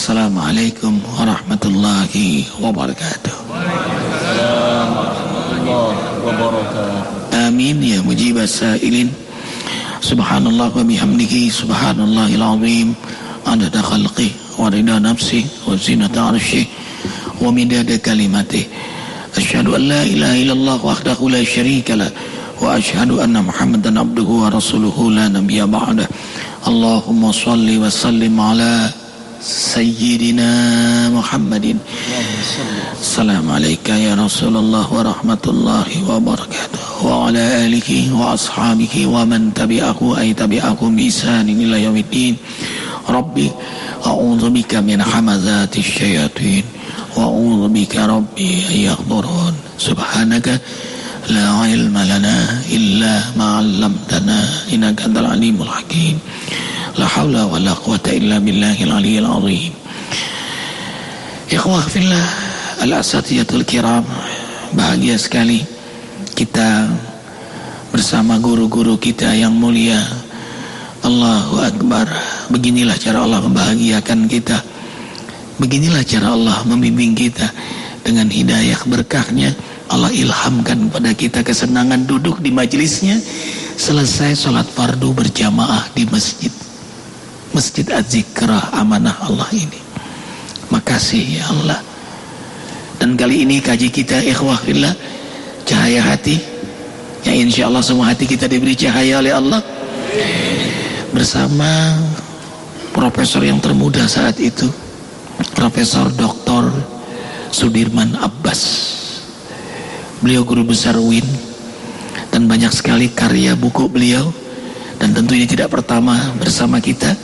Assalamualaikum warahmatullahi wabarakatuh. Amin ya mujib sailin. Subhanallah wa bihamdihi subhanallahil azim adada khalqi wa rida nafsi wa zinata arshi wa midada kalimati. Asyhadu an la ilaha illallah wahdahu la syarika lah wa asyhadu anna Muhammadan abduhu wa rasuluhu la nabiyya ba'da. Allahumma salli wa sallim ala سيدنا محمد. السلام عليك يا رسول الله ورحمة الله وبركاته. وعلى آله وأصحابه ومن تبعه أي تبعهم بإحسان إلى يوم الدين. ربي أعوذ بك من حمزات الشياطين. وأعوذ بك ربي أن يحضرون. سبحانك لا علم لنا إلا ما علمتنا إنك أنت العليم الحكيم. La haula wa la quwata illa billahil aliyil azim. Ikhwah fillah al-asatiyatul kiram. Bahagia sekali kita bersama guru-guru kita yang mulia. Allahu Akbar. Beginilah cara Allah membahagiakan kita. Beginilah cara Allah membimbing kita dengan hidayah berkahnya. Allah ilhamkan kepada kita kesenangan duduk di majelisnya selesai sholat fardu berjamaah di masjid. Masjid Az-Zikrah amanah Allah ini. Makasih ya Allah. Dan kali ini kaji kita ikhwah fillah cahaya hati yang insya Allah semua hati kita diberi cahaya oleh Allah bersama profesor yang termuda saat itu Profesor Dr. Sudirman Abbas beliau guru besar UIN dan banyak sekali karya buku beliau dan tentunya tidak pertama bersama kita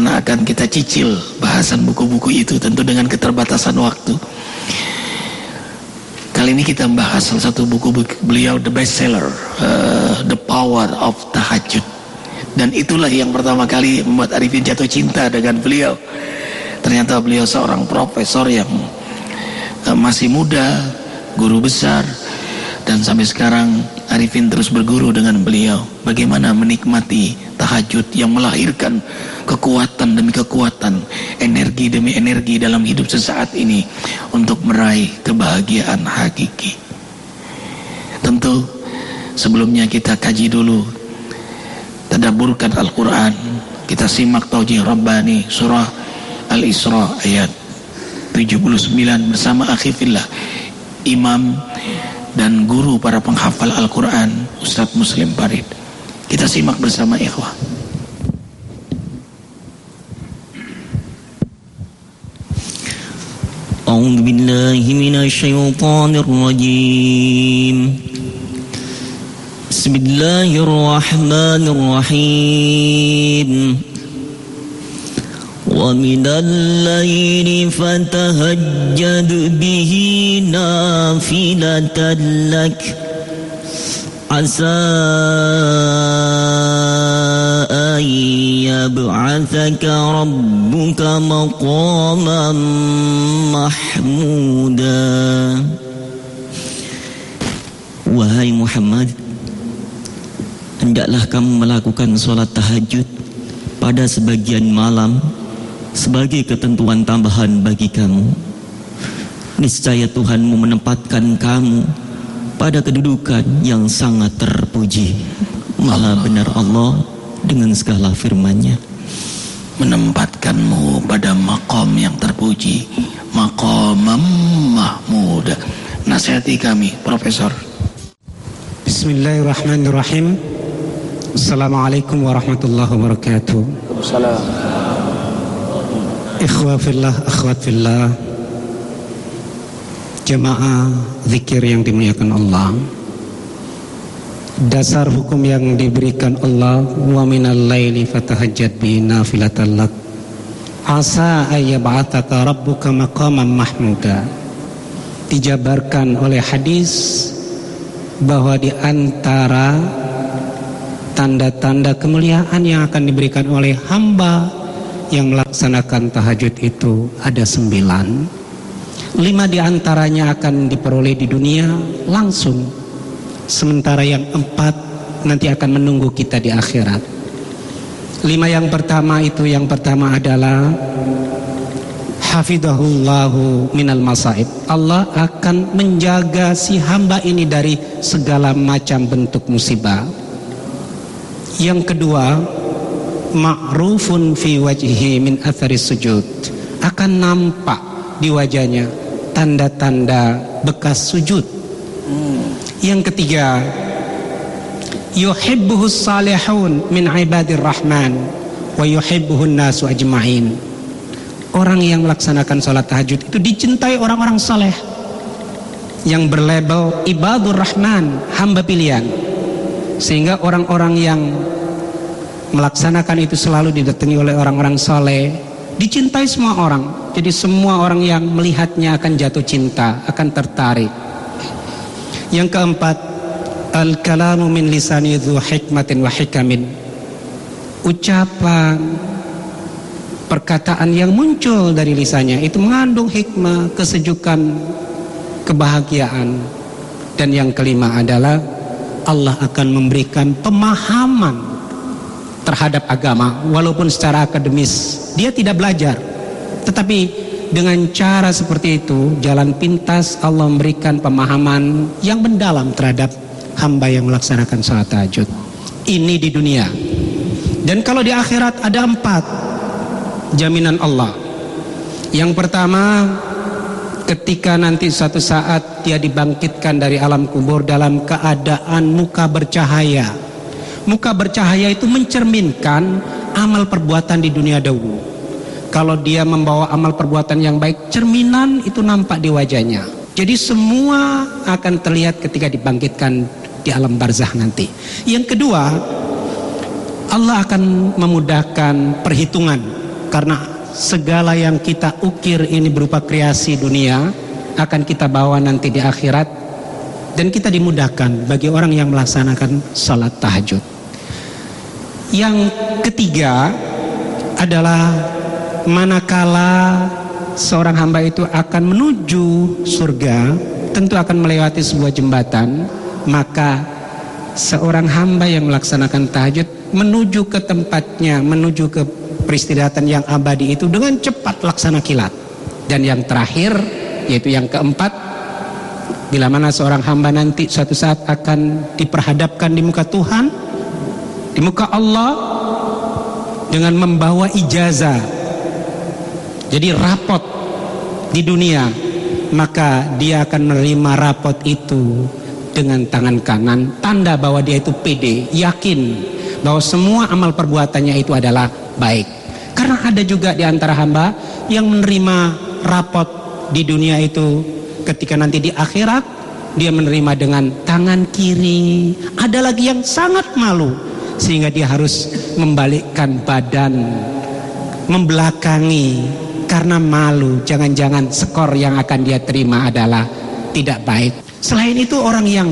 karena akan kita cicil bahasan buku-buku itu tentu dengan keterbatasan waktu. Kali ini kita membahas salah satu buku, buku beliau the bestseller uh, The Power of Tahajud dan itulah yang pertama kali membuat Arifin jatuh cinta dengan beliau. Ternyata beliau seorang profesor yang uh, masih muda guru besar dan sampai sekarang Arifin terus berguru dengan beliau. Bagaimana menikmati tahajud yang melahirkan kekuatan demi kekuatan, energi demi energi dalam hidup sesaat ini untuk meraih kebahagiaan hakiki. Tentu sebelumnya kita kaji dulu tadaburkan Al-Quran kita simak taujih Rabbani surah Al-Isra ayat 79 bersama akhifillah imam dan guru para penghafal Al-Quran Ustadz Muslim Farid kita simak bersama ikhwah. أعوذ بالله من الشيطان الرجيم بسم الله الرحمن الرحيم ومن الليل فتهجد به نافلة لك عسى أن يبعثك ربك مقاما محمودا Wahai Muhammad Hendaklah kamu melakukan sholat tahajud Pada sebagian malam Sebagai ketentuan tambahan bagi kamu Niscaya Tuhanmu menempatkan kamu pada kedudukan yang sangat terpuji. Maha benar Allah dengan segala firman-Nya. Menempatkanmu pada makom yang terpuji, makom mahmud. Nasihati kami, Profesor. Bismillahirrahmanirrahim. Assalamualaikum warahmatullahi wabarakatuh. Assalamualaikum. Ikhwa fillah, akhwat fillah jemaah zikir yang dimuliakan Allah. Dasar hukum yang diberikan Allah wa minal laili fatahajjat bi nafilatan lak. Asa ayyab'ataka rabbuka maqaman mahmuda. Dijabarkan oleh hadis bahwa di antara tanda-tanda kemuliaan yang akan diberikan oleh hamba yang melaksanakan tahajud itu ada sembilan Lima di antaranya akan diperoleh di dunia langsung. Sementara yang empat nanti akan menunggu kita di akhirat. Lima yang pertama itu yang pertama adalah hafidahullahu minal masaib. Allah akan menjaga si hamba ini dari segala macam bentuk musibah. Yang kedua, ma'rufun fi wajhi min athari sujud. Akan nampak di wajahnya tanda-tanda bekas sujud. Yang ketiga, yuhibbuhus salihun min ibadir rahman wa yuhibbuhun nasu ajma'in. Orang yang melaksanakan sholat tahajud itu dicintai orang-orang soleh yang berlabel ibadur rahman hamba pilihan. Sehingga orang-orang yang melaksanakan itu selalu didatangi oleh orang-orang soleh dicintai semua orang. Jadi semua orang yang melihatnya akan jatuh cinta akan tertarik. Yang keempat al kalamu min lisani dhu hikmatin wa hikamin. Ucapan perkataan yang muncul dari lisannya itu mengandung hikmah, kesejukan, kebahagiaan. Dan yang kelima adalah Allah akan memberikan pemahaman terhadap agama walaupun secara akademis dia tidak belajar. Tetapi dengan cara seperti itu jalan pintas Allah memberikan pemahaman yang mendalam terhadap hamba yang melaksanakan salat tahajud. Ini di dunia. Dan kalau di akhirat ada empat jaminan Allah. Yang pertama, ketika nanti suatu saat dia dibangkitkan dari alam kubur dalam keadaan muka bercahaya. Muka bercahaya itu mencerminkan amal perbuatan di dunia dahulu. Kalau dia membawa amal perbuatan yang baik, cerminan itu nampak di wajahnya. Jadi semua akan terlihat ketika dibangkitkan di alam barzah nanti. Yang kedua, Allah akan memudahkan perhitungan karena segala yang kita ukir ini berupa kreasi dunia akan kita bawa nanti di akhirat dan kita dimudahkan bagi orang yang melaksanakan salat tahajud. Yang ketiga adalah manakala seorang hamba itu akan menuju surga, tentu akan melewati sebuah jembatan, maka seorang hamba yang melaksanakan tahajud menuju ke tempatnya, menuju ke peristirahatan yang abadi itu dengan cepat laksana kilat. Dan yang terakhir yaitu yang keempat bila mana seorang hamba nanti suatu saat akan diperhadapkan di muka Tuhan di muka Allah dengan membawa ijazah. Jadi rapot di dunia maka dia akan menerima rapot itu dengan tangan kanan. Tanda bahwa dia itu pede yakin bahwa semua amal perbuatannya itu adalah baik. Karena ada juga di antara hamba yang menerima rapot di dunia itu. Ketika nanti di akhirat dia menerima dengan tangan kiri. Ada lagi yang sangat malu sehingga dia harus membalikkan badan, membelakangi karena malu. Jangan-jangan skor yang akan dia terima adalah tidak baik. Selain itu orang yang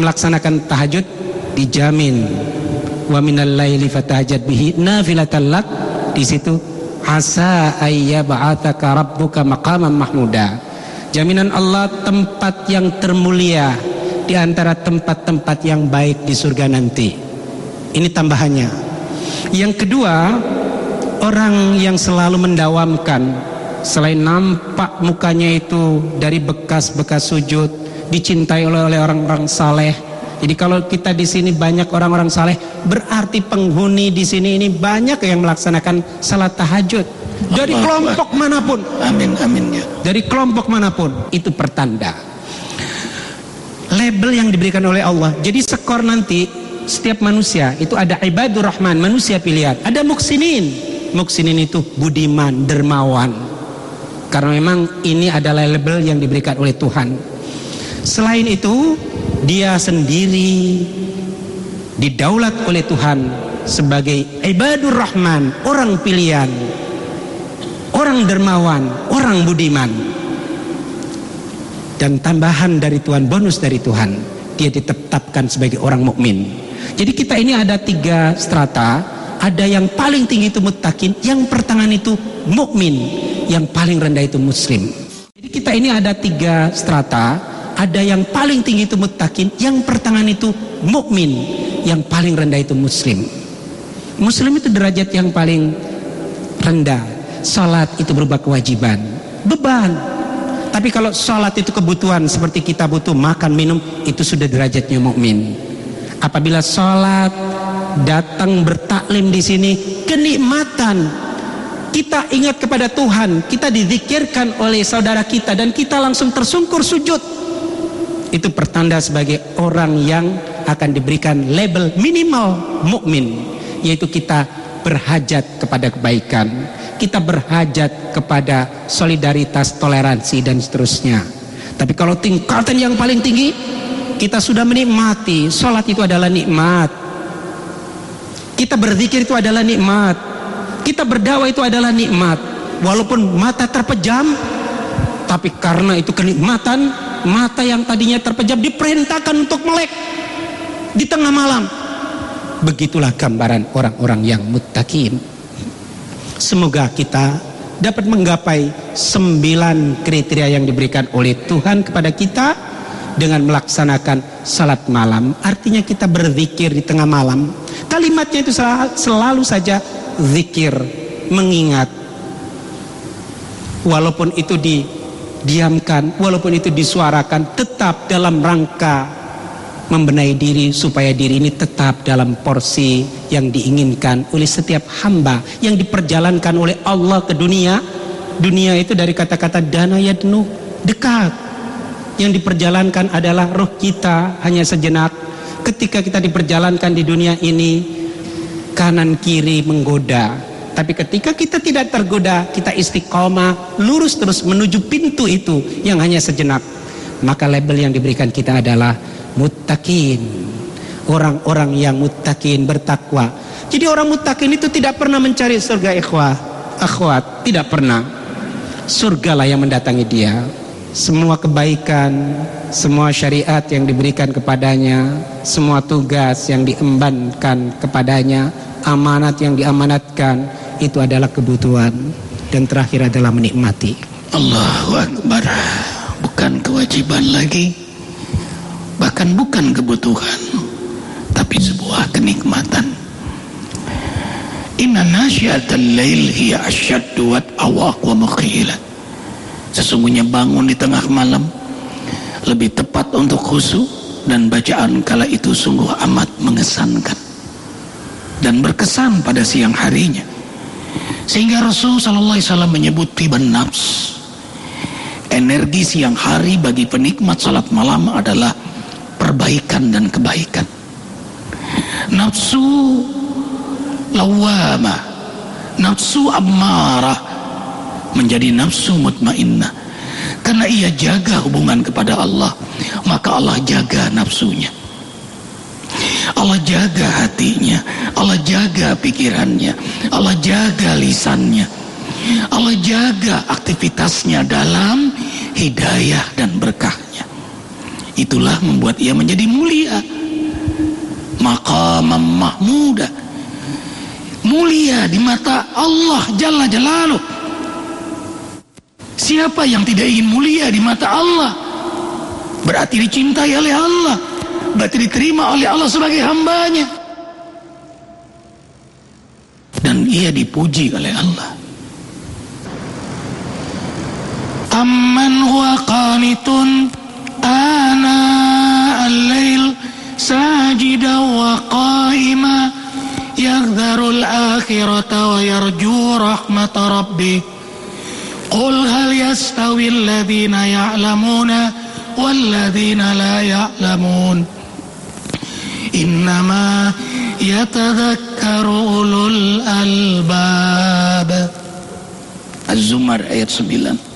melaksanakan tahajud dijamin wa minal laili fatahajat bihi nafilatan lak di situ asa ayyab'ataka rabbuka maqaman mahmuda. Jaminan Allah tempat yang termulia di antara tempat-tempat yang baik di surga nanti. Ini tambahannya. Yang kedua, orang yang selalu mendawamkan selain nampak mukanya itu dari bekas-bekas sujud dicintai oleh orang-orang saleh jadi kalau kita di sini banyak orang-orang saleh, berarti penghuni di sini ini banyak yang melaksanakan salat tahajud. Dari kelompok mana pun. Amin, amin ya. Dari kelompok mana pun, itu pertanda. Label yang diberikan oleh Allah. Jadi skor nanti setiap manusia itu ada ibadur rahman, manusia pilihan. Ada muksinin. Muksinin itu budiman, dermawan. Karena memang ini adalah label yang diberikan oleh Tuhan. Selain itu, dia sendiri didaulat oleh Tuhan sebagai ibadur rahman, orang pilihan, orang dermawan, orang budiman. Dan tambahan dari Tuhan, bonus dari Tuhan, dia ditetapkan sebagai orang mukmin. Jadi kita ini ada tiga strata, ada yang paling tinggi itu mutakin, yang pertengahan itu mukmin, yang paling rendah itu muslim. Jadi kita ini ada tiga strata, ada yang paling tinggi itu mutakin, yang pertengahan itu mukmin, yang paling rendah itu muslim. Muslim itu derajat yang paling rendah. Salat itu berupa kewajiban, beban. Tapi kalau salat itu kebutuhan seperti kita butuh makan minum, itu sudah derajatnya mukmin. Apabila salat datang bertaklim di sini kenikmatan kita ingat kepada Tuhan, kita dizikirkan oleh saudara kita dan kita langsung tersungkur sujud. Itu pertanda sebagai orang yang akan diberikan label minimal mukmin, yaitu kita berhajat kepada kebaikan, kita berhajat kepada solidaritas, toleransi dan seterusnya. Tapi kalau tingkatan yang paling tinggi, kita sudah menikmati. Salat itu adalah nikmat. Kita berzikir itu adalah nikmat. Kita berdakwah itu adalah nikmat. Walaupun mata terpejam, tapi karena itu kenikmatan, mata yang tadinya terpejam diperintahkan untuk melek di tengah malam. Begitulah gambaran orang-orang yang muttaqin. Semoga kita dapat menggapai sembilan kriteria yang diberikan oleh Tuhan kepada kita dengan melaksanakan salat malam. Artinya kita berzikir di tengah malam. Kalimatnya itu selalu saja zikir, mengingat. Walaupun itu didiamkan, walaupun itu disuarakan, tetap dalam rangka membenahi diri supaya diri ini tetap dalam porsi yang diinginkan oleh setiap hamba yang diperjalankan oleh Allah ke dunia. Dunia itu dari kata-kata dana yadnu, dekat. Yang diperjalankan adalah roh kita hanya sejenak. Ketika kita diperjalankan di dunia ini, kanan kiri menggoda. Tapi ketika kita tidak tergoda, kita istiqomah, lurus terus menuju pintu itu yang hanya sejenak. Maka label yang diberikan kita adalah muttaqin. Orang-orang yang muttaqin bertakwa. Jadi orang muttaqin itu tidak pernah mencari surga ikhwah, akhwat, tidak pernah. Surgalah yang mendatangi dia. Semua kebaikan, semua syariat yang diberikan kepadanya, semua tugas yang diembankan kepadanya amanat yang diamanatkan itu adalah kebutuhan dan terakhir adalah menikmati. Allahu Akbar. Bukan kewajiban lagi. Bahkan bukan kebutuhan. Tapi sebuah kenikmatan. Inna nasyatal lail hiya asyaddu wa awaq wa mukhilat. Sesungguhnya bangun di tengah malam lebih tepat untuk khusyuk dan bacaan kala itu sungguh amat mengesankan dan berkesan pada siang harinya. Sehingga Rasul sallallahu alaihi wasallam menyebut tiban nafs. Energi siang hari bagi penikmat salat malam adalah perbaikan dan kebaikan. Nafsu lawama, nafsu ammarah menjadi nafsu mutmainnah. Karena ia jaga hubungan kepada Allah, maka Allah jaga nafsunya. Allah jaga hatinya, Allah jaga pikirannya, Allah jaga lisannya, Allah jaga aktivitasnya dalam hidayah dan berkahnya. Itulah membuat ia menjadi mulia. Maqamam mahmuda. Mulia di mata Allah Jalla Jalaluh. Siapa yang tidak ingin mulia di mata Allah? Berarti dicintai oleh Allah. Berarti diterima oleh Allah sebagai hambanya. Dan ia dipuji oleh Allah. Amman huwa qanitun ana al-lail sajida wa qaima. Yaghdharu al-akhirata wa yarju rahmata rabbih qul hal yastawi alladhina ya'lamuna walladhina la ya'lamun Innama yatadhakkaru ulul albab Az-Zumar ayat 9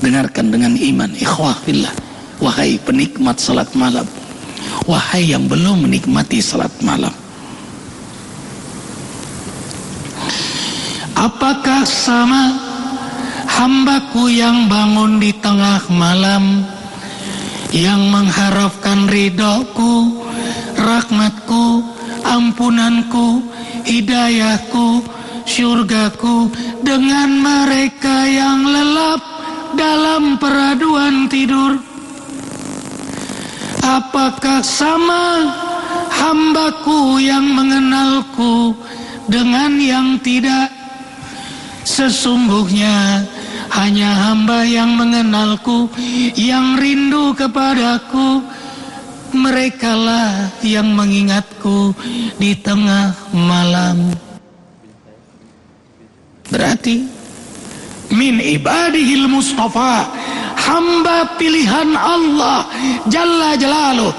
Dengarkan dengan iman Ikhwah fillah. Wahai penikmat salat malam. Wahai yang belum menikmati salat malam. Apakah sama hambaku yang bangun di tengah malam Yang mengharapkan ridhoku rahmatku, ampunanku, hidayahku, syurgaku dengan mereka yang lelap dalam peraduan tidur. Apakah sama hambaku yang mengenalku dengan yang tidak Sesungguhnya hanya hamba yang mengenalku Yang rindu kepadaku. Merekalah yang mengingatku di tengah malam. Berarti Min ibadihil mustafa Hamba pilihan Allah Jalla Jalaluh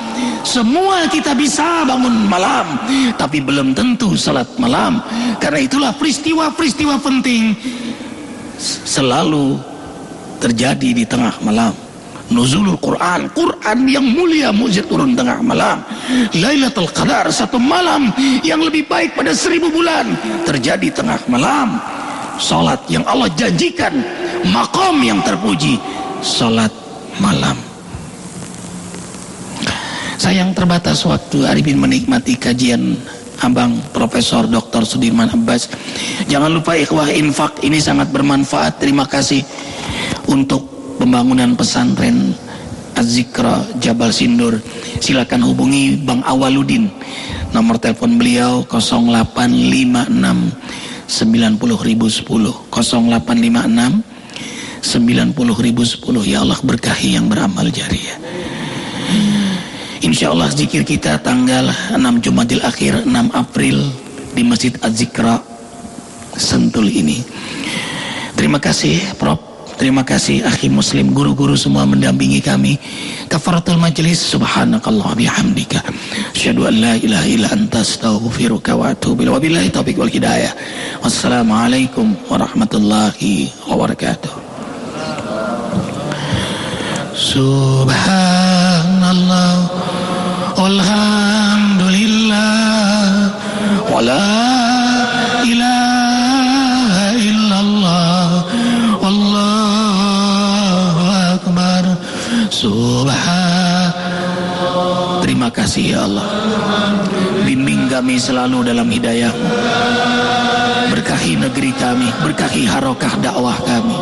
semua kita bisa bangun malam Tapi belum tentu salat malam. Karena itulah peristiwa-peristiwa penting Selalu terjadi di tengah malam. Nuzulul Quran Quran yang mulia mujizat turun tengah malam. Lailatul Qadar Satu malam yang lebih baik pada seribu bulan Terjadi tengah malam. Salat yang Allah janjikan Makom yang terpuji Salat malam. Sayang terbatas waktu Arifin menikmati kajian Abang Profesor Dr. Sudirman Abbas. Jangan lupa ikhwah infak ini sangat bermanfaat. Terima kasih untuk pembangunan pesantren Az-Zikra Jabal Sindur. Silakan hubungi Bang Awaludin. Nomor telepon beliau 0856 90010 0856 90010 ya Allah berkahi yang beramal jariah. Insya Allah zikir kita tanggal 6 Jumadil Akhir 6 April di Masjid Az-Zikra Sentul ini. Terima kasih Prof. Terima kasih akhi muslim guru-guru semua mendampingi kami. Kafaratul majlis subhanakallah bihamdika. Asyhadu an la ilaha illa anta astaghfiruka wa atubu ilaik. Wabillahi taufiq wal hidayah. Wassalamualaikum warahmatullahi wabarakatuh. Subhanallah selalu dalam hidayah Berkahi negeri kami Berkahi harokah dakwah kami